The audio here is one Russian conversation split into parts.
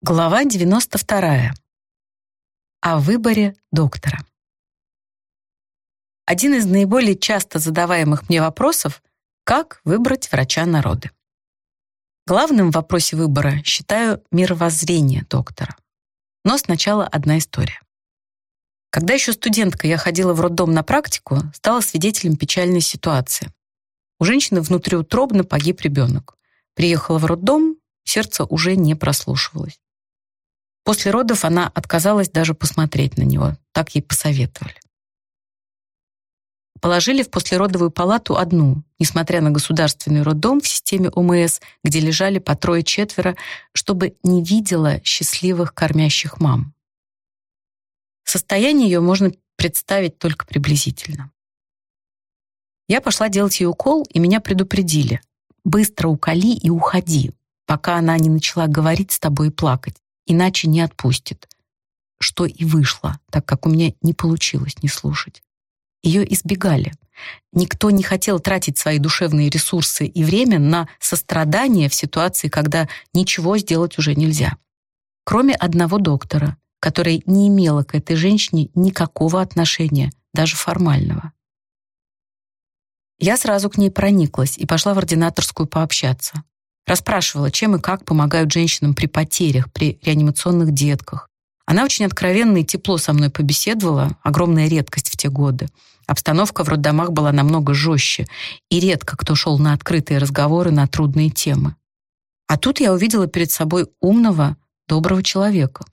Глава 92. О выборе доктора. Один из наиболее часто задаваемых мне вопросов — как выбрать врача народы? Главным в вопросе выбора считаю мировоззрение доктора. Но сначала одна история. Когда еще студентка я ходила в роддом на практику, стала свидетелем печальной ситуации. У женщины внутриутробно погиб ребенок. Приехала в роддом, сердце уже не прослушивалось. После родов она отказалась даже посмотреть на него, так ей посоветовали. Положили в послеродовую палату одну, несмотря на государственный роддом в системе ОМС, где лежали по трое-четверо, чтобы не видела счастливых кормящих мам. Состояние ее можно представить только приблизительно. Я пошла делать ей укол, и меня предупредили. Быстро уколи и уходи, пока она не начала говорить с тобой и плакать иначе не отпустит. Что и вышло, так как у меня не получилось не слушать. Ее избегали. Никто не хотел тратить свои душевные ресурсы и время на сострадание в ситуации, когда ничего сделать уже нельзя. Кроме одного доктора, который не имела к этой женщине никакого отношения, даже формального. Я сразу к ней прониклась и пошла в ординаторскую пообщаться. Расспрашивала, чем и как помогают женщинам при потерях, при реанимационных детках. Она очень откровенно и тепло со мной побеседовала, огромная редкость в те годы. Обстановка в роддомах была намного жестче, и редко кто шел на открытые разговоры на трудные темы. А тут я увидела перед собой умного, доброго человека.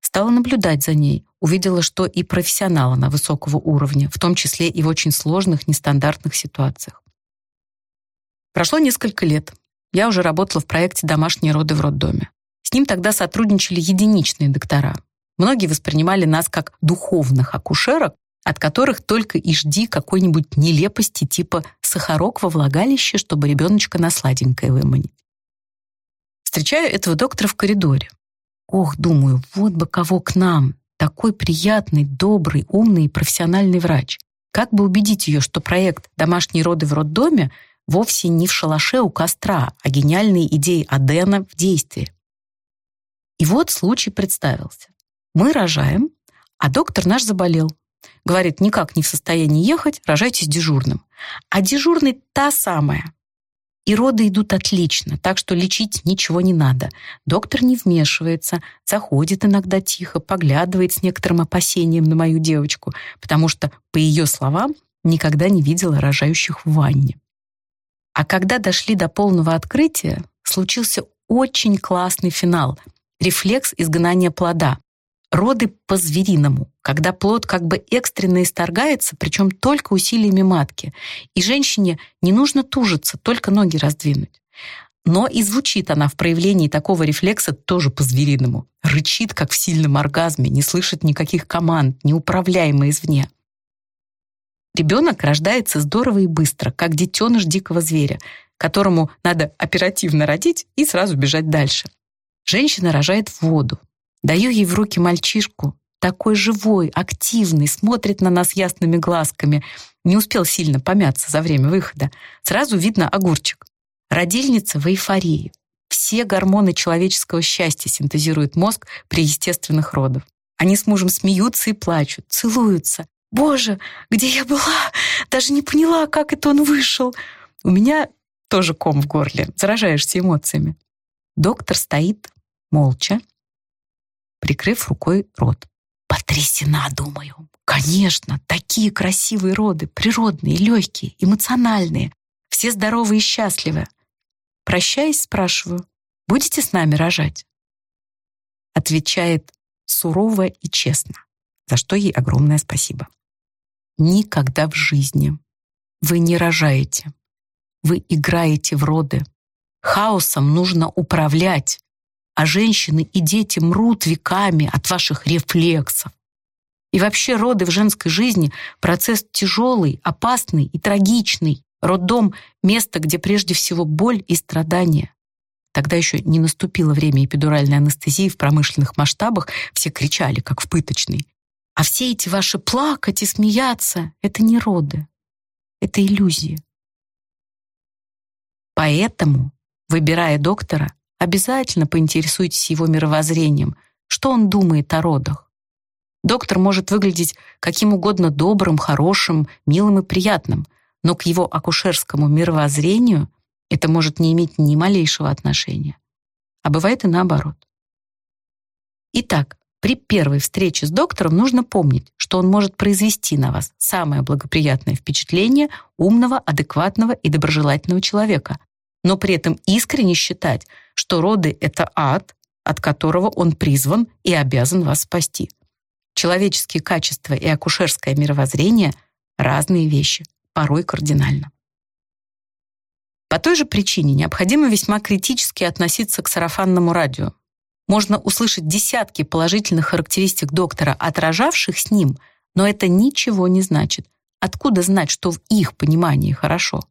Стала наблюдать за ней, увидела, что и профессионал она высокого уровня, в том числе и в очень сложных, нестандартных ситуациях. Прошло несколько лет. Я уже работала в проекте «Домашние роды в роддоме». С ним тогда сотрудничали единичные доктора. Многие воспринимали нас как духовных акушерок, от которых только и жди какой-нибудь нелепости типа сахарок во влагалище, чтобы ребеночка на сладенькое выманить. Встречаю этого доктора в коридоре. Ох, думаю, вот бы кого к нам. Такой приятный, добрый, умный и профессиональный врач. Как бы убедить ее, что проект «Домашние роды в роддоме» вовсе не в шалаше у костра, а гениальные идеи Адена в действии. И вот случай представился. Мы рожаем, а доктор наш заболел. Говорит, никак не в состоянии ехать, рожайте с дежурным. А дежурный та самая. И роды идут отлично, так что лечить ничего не надо. Доктор не вмешивается, заходит иногда тихо, поглядывает с некоторым опасением на мою девочку, потому что, по ее словам, никогда не видела рожающих в ванне. А когда дошли до полного открытия, случился очень классный финал — рефлекс изгнания плода. Роды по-звериному, когда плод как бы экстренно исторгается, причем только усилиями матки, и женщине не нужно тужиться, только ноги раздвинуть. Но и звучит она в проявлении такого рефлекса тоже по-звериному. Рычит, как в сильном оргазме, не слышит никаких команд, неуправляемо извне. Ребенок рождается здорово и быстро, как детеныш дикого зверя, которому надо оперативно родить и сразу бежать дальше. Женщина рожает в воду. Даю ей в руки мальчишку, такой живой, активный, смотрит на нас ясными глазками. Не успел сильно помяться за время выхода. Сразу видно огурчик. Родильница в эйфории. Все гормоны человеческого счастья синтезирует мозг при естественных родах. Они с мужем смеются и плачут, целуются. Боже, где я была? Даже не поняла, как это он вышел. У меня тоже ком в горле. Заражаешься эмоциями. Доктор стоит молча, прикрыв рукой рот. Потрясена, думаю. Конечно, такие красивые роды, природные, легкие, эмоциональные. Все здоровые и счастливы. Прощаясь, спрашиваю, будете с нами рожать? Отвечает сурово и честно, за что ей огромное спасибо. Никогда в жизни. Вы не рожаете. Вы играете в роды. Хаосом нужно управлять, а женщины и дети мрут веками от ваших рефлексов. И вообще роды в женской жизни — процесс тяжелый, опасный и трагичный. Роддом — место, где прежде всего боль и страдания. Тогда еще не наступило время эпидуральной анестезии в промышленных масштабах, все кричали, как в пыточной. А все эти ваши плакать и смеяться — это не роды, это иллюзии. Поэтому, выбирая доктора, обязательно поинтересуйтесь его мировоззрением, что он думает о родах. Доктор может выглядеть каким угодно добрым, хорошим, милым и приятным, но к его акушерскому мировоззрению это может не иметь ни малейшего отношения. А бывает и наоборот. Итак, при первой встрече с доктором нужно помнить, что он может произвести на вас самое благоприятное впечатление умного, адекватного и доброжелательного человека, но при этом искренне считать, что роды — это ад, от которого он призван и обязан вас спасти. Человеческие качества и акушерское мировоззрение — разные вещи, порой кардинально. По той же причине необходимо весьма критически относиться к сарафанному радио, можно услышать десятки положительных характеристик доктора, отражавших с ним, но это ничего не значит. Откуда знать, что в их понимании хорошо?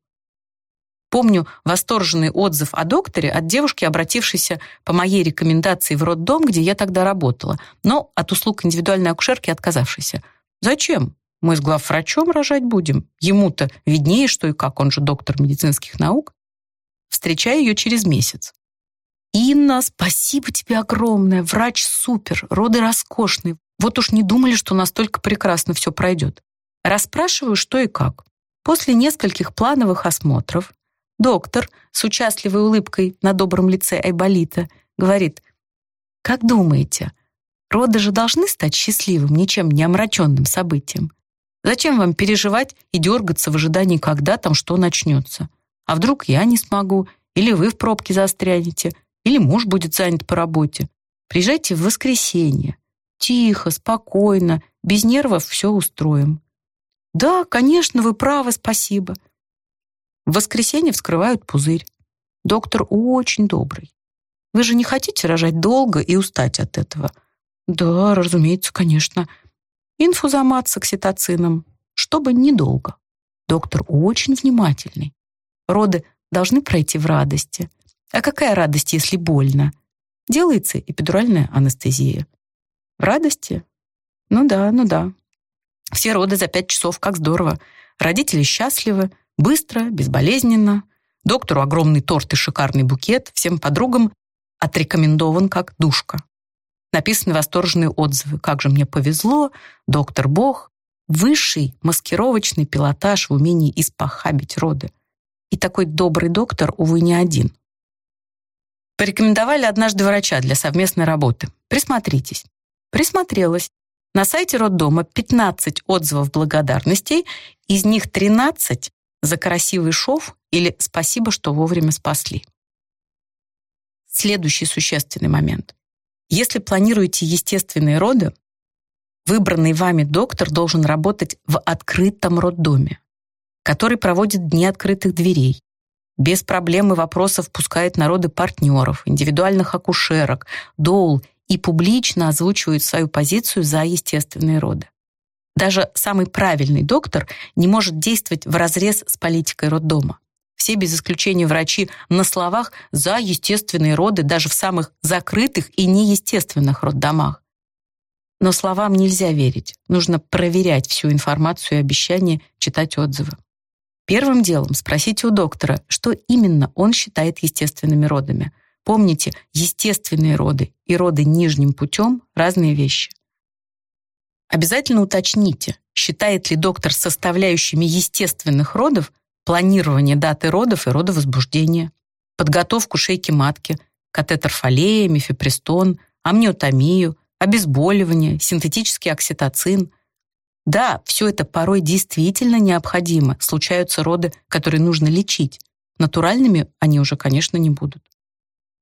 Помню восторженный отзыв о докторе от девушки, обратившейся по моей рекомендации в роддом, где я тогда работала, но от услуг индивидуальной акушерки отказавшейся. «Зачем? Мы с главврачом рожать будем. Ему-то виднее, что и как, он же доктор медицинских наук». Встречаю ее через месяц. «Инна, спасибо тебе огромное! Врач супер, роды роскошные. Вот уж не думали, что настолько прекрасно все пройдет». Расспрашиваю, что и как. После нескольких плановых осмотров доктор с участливой улыбкой на добром лице Айболита говорит, «Как думаете, роды же должны стать счастливым, ничем не омраченным событием? Зачем вам переживать и дергаться в ожидании, когда там что начнется? А вдруг я не смогу, или вы в пробке застрянете, или муж будет занят по работе. Приезжайте в воскресенье. Тихо, спокойно, без нервов все устроим. Да, конечно, вы правы, спасибо. В воскресенье вскрывают пузырь. Доктор очень добрый. Вы же не хотите рожать долго и устать от этого? Да, разумеется, конечно. Инфузомат с окситоцином, чтобы недолго. Доктор очень внимательный. Роды должны пройти в радости. А какая радость, если больно? Делается эпидуральная анестезия. В радости? Ну да, ну да. Все роды за пять часов, как здорово. Родители счастливы, быстро, безболезненно. Доктору огромный торт и шикарный букет, всем подругам отрекомендован как душка. Написаны восторженные отзывы. Как же мне повезло, доктор Бог. Высший маскировочный пилотаж в умении испохабить роды. И такой добрый доктор, увы, не один. Порекомендовали однажды врача для совместной работы. Присмотритесь. Присмотрелась. На сайте роддома 15 отзывов благодарностей, из них 13 за красивый шов или «спасибо, что вовремя спасли». Следующий существенный момент. Если планируете естественные роды, выбранный вами доктор должен работать в открытом роддоме, который проводит дни открытых дверей, без проблем и вопросов пускает народы партнеров, индивидуальных акушерок, доул и публично озвучивает свою позицию за естественные роды. Даже самый правильный доктор не может действовать вразрез с политикой роддома. Все без исключения врачи на словах за естественные роды даже в самых закрытых и неестественных роддомах. Но словам нельзя верить. Нужно проверять всю информацию и обещания, читать отзывы. Первым делом спросите у доктора, что именно он считает естественными родами. Помните, естественные роды и роды нижним путем – разные вещи. Обязательно уточните, считает ли доктор составляющими естественных родов планирование даты родов и родовозбуждения, подготовку шейки матки, катетер фолея, мифепристон, амниотомию, обезболивание, синтетический окситоцин – да, все это порой действительно необходимо. Случаются роды, которые нужно лечить. Натуральными они уже, конечно, не будут.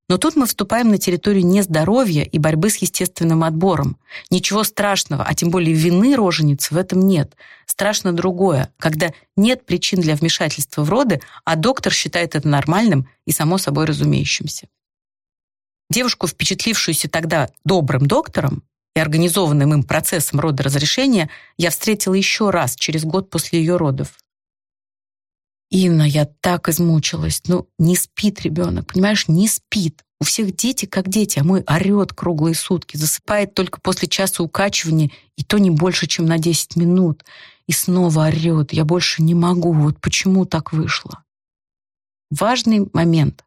Но тут мы вступаем на территорию нездоровья и борьбы с естественным отбором. Ничего страшного, а тем более вины роженицы в этом нет. Страшно другое, когда нет причин для вмешательства в роды, а доктор считает это нормальным и само собой разумеющимся. Девушку, впечатлившуюся тогда добрым доктором, и организованным им процессом родоразрешения я встретила еще раз, через год после ее родов. Инна, я так измучилась. Ну, не спит ребенок, понимаешь, не спит. У всех дети как дети, а мой орет круглые сутки, засыпает только после часа укачивания, и то не больше, чем на 10 минут. И снова орет, я больше не могу, вот почему так вышло. Важный момент.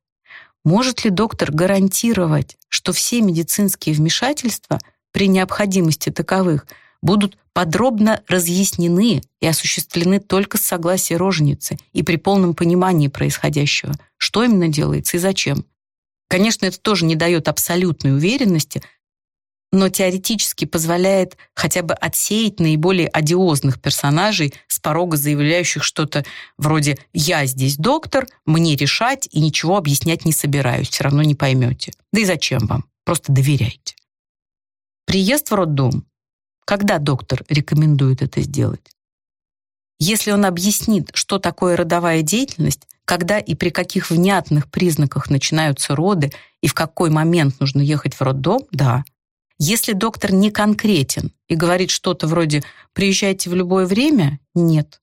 Может ли доктор гарантировать, что все медицинские вмешательства при необходимости таковых будут подробно разъяснены и осуществлены только с согласия роженицы и при полном понимании происходящего, что именно делается и зачем? Конечно, это тоже не дает абсолютной уверенности, но теоретически позволяет хотя бы отсеять наиболее одиозных персонажей с порога заявляющих что-то вроде «я здесь доктор, мне решать и ничего объяснять не собираюсь, все равно не поймете». Да и зачем вам? Просто доверяйте. Приезд в роддом. Когда доктор рекомендует это сделать? Если он объяснит, что такое родовая деятельность, когда и при каких внятных признаках начинаются роды и в какой момент нужно ехать в роддом, да, если доктор не конкретен и говорит что-то вроде «приезжайте в любое время», нет.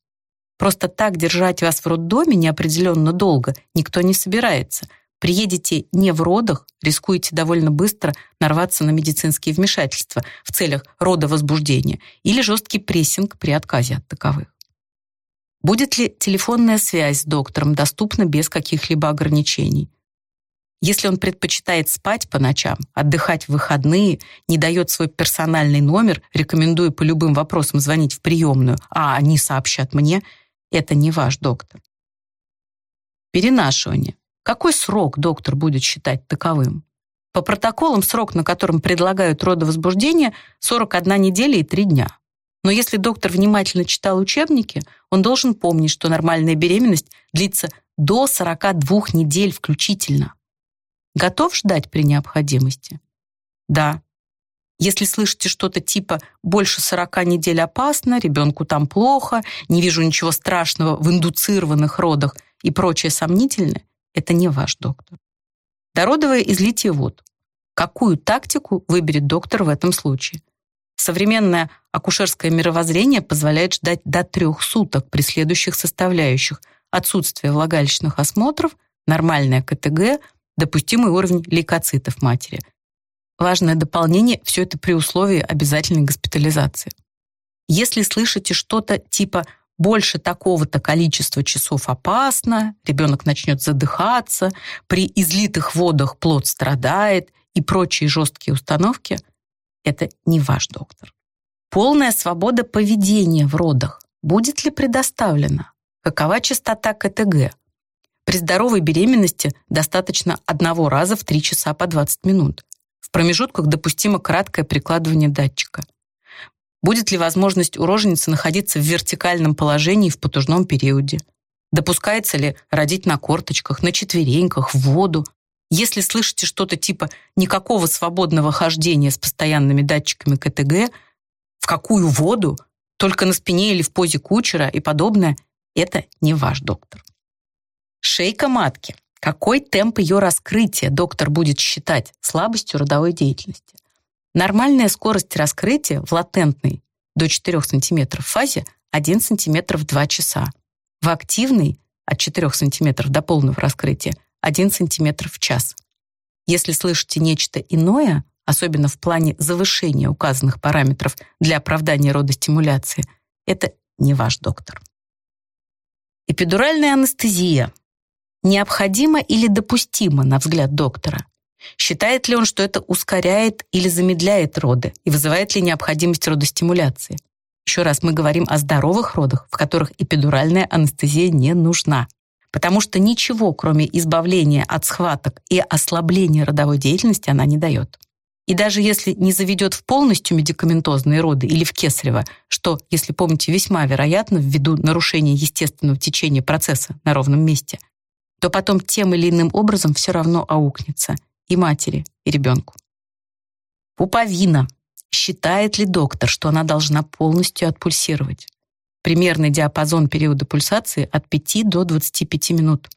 Просто так держать вас в роддоме неопределенно долго никто не собирается. Приедете не в родах, рискуете довольно быстро нарваться на медицинские вмешательства в целях родовозбуждения или жесткий прессинг при отказе от таковых. Будет ли телефонная связь с доктором доступна без каких-либо ограничений? Если он предпочитает спать по ночам, отдыхать в выходные, не дает свой персональный номер, рекомендуя по любым вопросам звонить в приемную, а они сообщат мне, это не ваш доктор. Перенашивание. Какой срок доктор будет считать таковым? По протоколам срок, на котором предлагают родовозбуждение, 41 неделя и 3 дня. Но если доктор внимательно читал учебники, он должен помнить, что нормальная беременность длится до 42 недель включительно. Готов ждать при необходимости? Да. Если слышите что-то типа «больше 40 недель опасно», «ребенку там плохо», «не вижу ничего страшного в индуцированных родах» и прочее сомнительное, это не ваш доктор. Дородовое излитие вод. Какую тактику выберет доктор в этом случае? Современное акушерское мировоззрение позволяет ждать до трех суток при следующих составляющих отсутствие влагалищных осмотров, нормальное КТГ, допустимый уровень лейкоцитов матери. Важное дополнение – все это при условии обязательной госпитализации. Если слышите что-то типа «больше такого-то количества часов опасно», ребенок начнет задыхаться, при излитых водах плод страдает и прочие жесткие установки – это не ваш доктор. Полная свобода поведения в родах будет ли предоставлена? Какова частота КТГ? При здоровой беременности достаточно одного раза в 3 часа по 20 минут. В промежутках допустимо краткое прикладывание датчика. Будет ли возможность у находиться в вертикальном положении в потужном периоде? Допускается ли родить на корточках, на четвереньках, в воду? Если слышите что-то типа «никакого свободного хождения с постоянными датчиками КТГ», «в какую воду?», «только на спине или в позе кучера» и подобное, это не ваш доктор. Шейка матки. Какой темп ее раскрытия доктор будет считать слабостью родовой деятельности? Нормальная скорость раскрытия в латентной до 4 см фазе 1 см в 2 часа. В активной от 4 см до полного раскрытия 1 см в час. Если слышите нечто иное, особенно в плане завышения указанных параметров для оправдания родостимуляции, это не ваш доктор. Эпидуральная анестезия необходимо или допустимо, на взгляд доктора? Считает ли он, что это ускоряет или замедляет роды и вызывает ли необходимость родостимуляции? Еще раз, мы говорим о здоровых родах, в которых эпидуральная анестезия не нужна. Потому что ничего, кроме избавления от схваток и ослабления родовой деятельности, она не дает. И даже если не заведет в полностью медикаментозные роды или в кесарево, что, если помните, весьма вероятно ввиду нарушения естественного течения процесса на ровном месте – то потом тем или иным образом все равно аукнется и матери, и ребенку. Пуповина. Считает ли доктор, что она должна полностью отпульсировать? Примерный диапазон периода пульсации от 5 до 25 минут.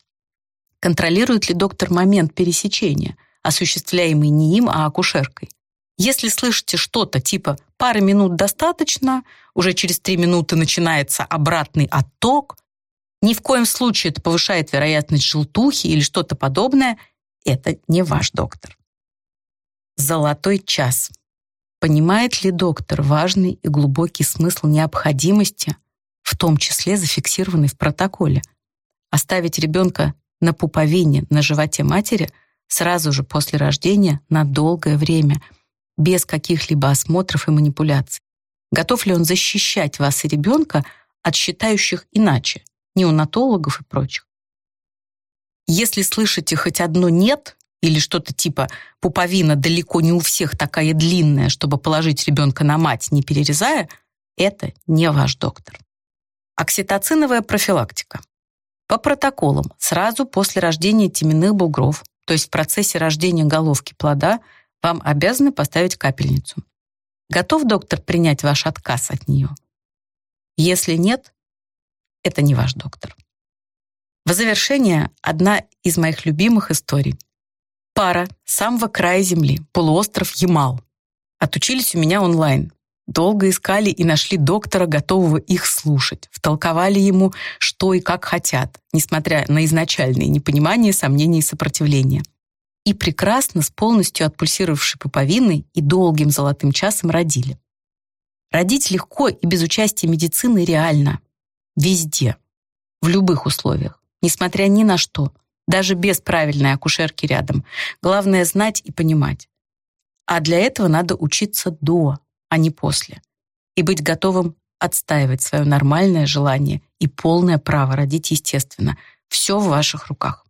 Контролирует ли доктор момент пересечения, осуществляемый не им, а акушеркой? Если слышите что-то типа «пары минут достаточно», уже через 3 минуты начинается обратный отток, ни в коем случае это повышает вероятность желтухи или что-то подобное. Это не ваш доктор. Золотой час. Понимает ли доктор важный и глубокий смысл необходимости, в том числе зафиксированный в протоколе, оставить ребенка на пуповине на животе матери сразу же после рождения на долгое время, без каких-либо осмотров и манипуляций. Готов ли он защищать вас и ребенка от считающих иначе, неонатологов и прочих? Если слышите хоть одно «нет» или что-то типа «пуповина далеко не у всех такая длинная, чтобы положить ребенка на мать, не перерезая», это не ваш доктор. Окситоциновая профилактика. По протоколам, сразу после рождения теменных бугров, то есть в процессе рождения головки плода, вам обязаны поставить капельницу. Готов доктор принять ваш отказ от нее? Если нет, это не ваш доктор. В завершение одна из моих любимых историй. Пара с самого края земли, полуостров Ямал. Отучились у меня онлайн. Долго искали и нашли доктора, готового их слушать. Втолковали ему, что и как хотят, несмотря на изначальные непонимания, сомнения и сопротивления. И прекрасно, с полностью отпульсировавшей пуповиной и долгим золотым часом родили. Родить легко и без участия медицины реально. Везде. В любых условиях несмотря ни на что, даже без правильной акушерки рядом. Главное знать и понимать. А для этого надо учиться до, а не после. И быть готовым отстаивать свое нормальное желание и полное право родить естественно. Все в ваших руках.